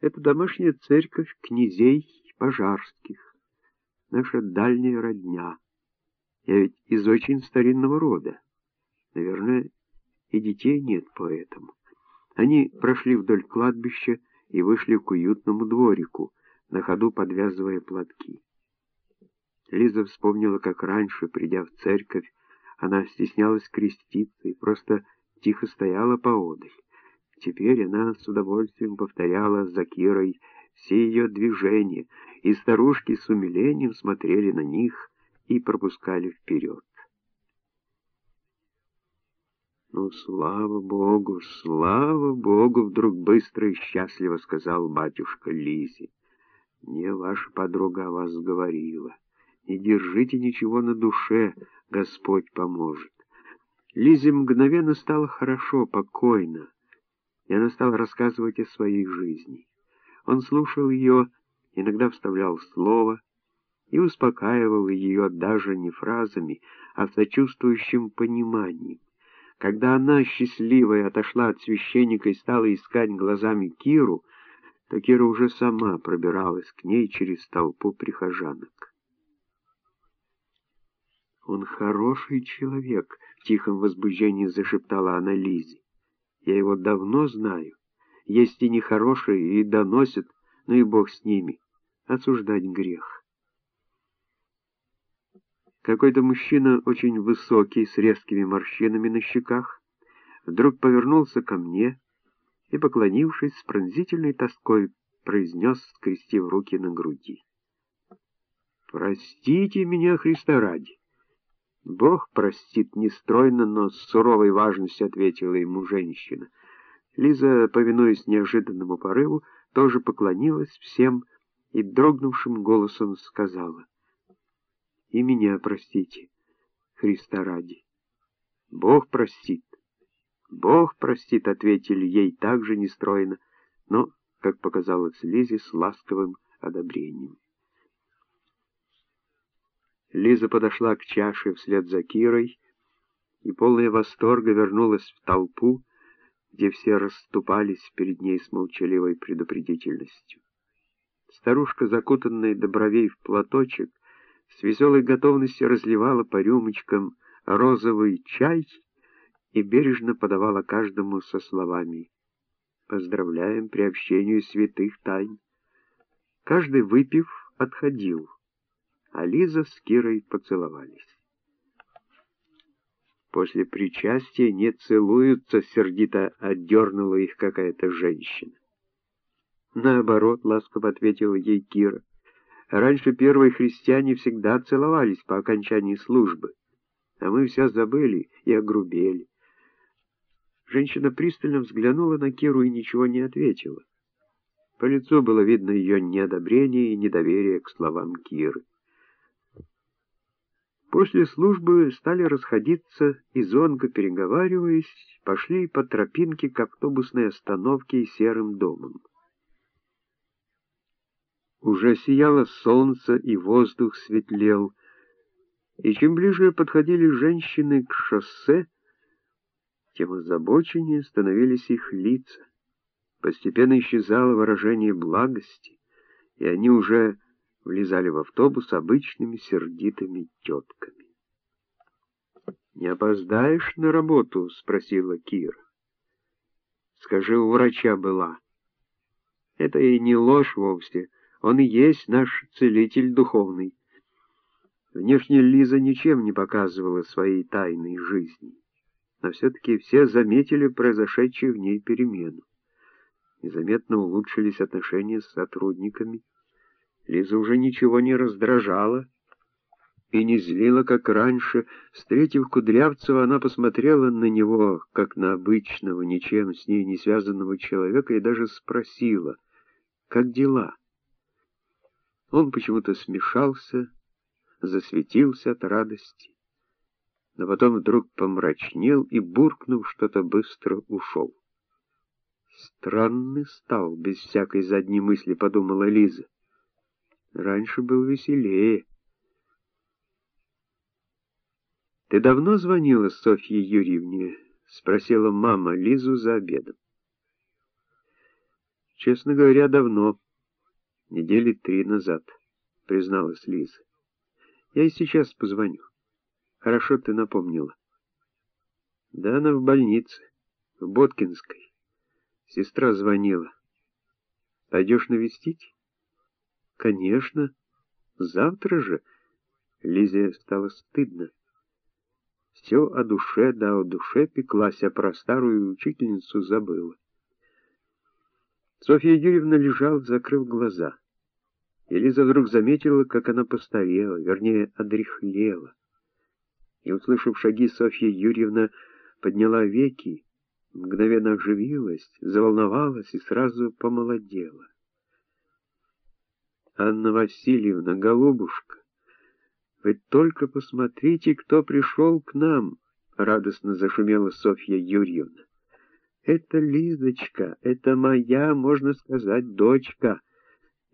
Это домашняя церковь князей пожарских, наша дальняя родня. Я ведь из очень старинного рода. Наверное, и детей нет поэтому. Они прошли вдоль кладбища и вышли к уютному дворику, на ходу подвязывая платки. Лиза вспомнила, как раньше, придя в церковь, она стеснялась креститься и просто тихо стояла поодаль. Теперь она с удовольствием повторяла за Кирой все ее движения, и старушки с умилением смотрели на них и пропускали вперед. «Ну, слава Богу, слава Богу!» — вдруг быстро и счастливо сказал батюшка Лизе. «Мне ваша подруга о вас говорила. Не держите ничего на душе, Господь поможет». Лизе мгновенно стало хорошо, покойно, и она стала рассказывать о своей жизни. Он слушал ее, иногда вставлял слово и успокаивал ее даже не фразами, а сочувствующим пониманием. Когда она, счастливая, отошла от священника и стала искать глазами Киру, то Кира уже сама пробиралась к ней через толпу прихожанок. «Он хороший человек», — в тихом возбуждении зашептала она Лизе. «Я его давно знаю. Есть и нехорошие, и доносят, но и Бог с ними. Осуждать грех. Какой-то мужчина, очень высокий, с резкими морщинами на щеках, вдруг повернулся ко мне и, поклонившись с пронзительной тоской, произнес, скрестив руки на груди. «Простите меня, Христа ради!» «Бог простит нестройно, но с суровой важностью», — ответила ему женщина — Лиза, повинуясь неожиданному порыву, тоже поклонилась всем и дрогнувшим голосом сказала, «И меня простите, Христа ради». «Бог простит». «Бог простит», — ответили ей также нестройно, но, как показалось Лизе, с ласковым одобрением. Лиза подошла к чаше вслед за Кирой и, полная восторга, вернулась в толпу, где все расступались перед ней с молчаливой предупредительностью. Старушка, закутанная до бровей в платочек, с веселой готовностью разливала по рюмочкам розовый чай и бережно подавала каждому со словами «Поздравляем при общению святых тайн». Каждый, выпив, отходил, а Лиза с Кирой поцеловались. После причастия не целуются, сердито отдернула их какая-то женщина. Наоборот, ласково ответила ей Кира. Раньше первые христиане всегда целовались по окончании службы, а мы все забыли и огрубели. Женщина пристально взглянула на Киру и ничего не ответила. По лицу было видно ее неодобрение и недоверие к словам Киры. После службы стали расходиться и, зонко переговариваясь, пошли по тропинке к автобусной остановке и серым домам. Уже сияло солнце, и воздух светлел, и чем ближе подходили женщины к шоссе, тем озабоченнее становились их лица. Постепенно исчезало выражение благости, и они уже влезали в автобус обычными сердитыми тетками. «Не опоздаешь на работу?» — спросила Кира. «Скажи, у врача была». Это и не ложь вовсе, он и есть наш целитель духовный. Внешне Лиза ничем не показывала своей тайной жизни, но все-таки все заметили произошедшую в ней перемену. Незаметно улучшились отношения с сотрудниками, Лиза уже ничего не раздражала и не злила, как раньше. Встретив Кудрявцева, она посмотрела на него, как на обычного, ничем с ней не связанного человека, и даже спросила, как дела. Он почему-то смешался, засветился от радости, но потом вдруг помрачнел и, буркнув что-то, быстро ушел. Странный стал, без всякой задней мысли, подумала Лиза. Раньше был веселее. «Ты давно звонила Софье Юрьевне?» — спросила мама Лизу за обедом. Честно говоря, давно. Недели три назад, призналась Лиза. Я и сейчас позвоню. Хорошо ты напомнила. Да она в больнице, в Боткинской. Сестра звонила. Пойдешь навестить? Конечно. Завтра же. Лизе стало стыдно. Все о душе, да о душе пеклась, а про старую учительницу забыла. Софья Юрьевна лежала, закрыв глаза. И Лиза вдруг заметила, как она постарела, вернее, одряхлела. И, услышав шаги, Софья Юрьевна подняла веки, мгновенно оживилась, заволновалась и сразу помолодела. «Анна Васильевна, голубушка, вы только посмотрите, кто пришел к нам!» — радостно зашумела Софья Юрьевна. «Это Лизочка, это моя, можно сказать, дочка.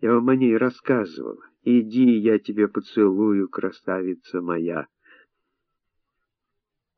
Я вам о ней рассказывала. Иди, я тебе поцелую, красавица моя!»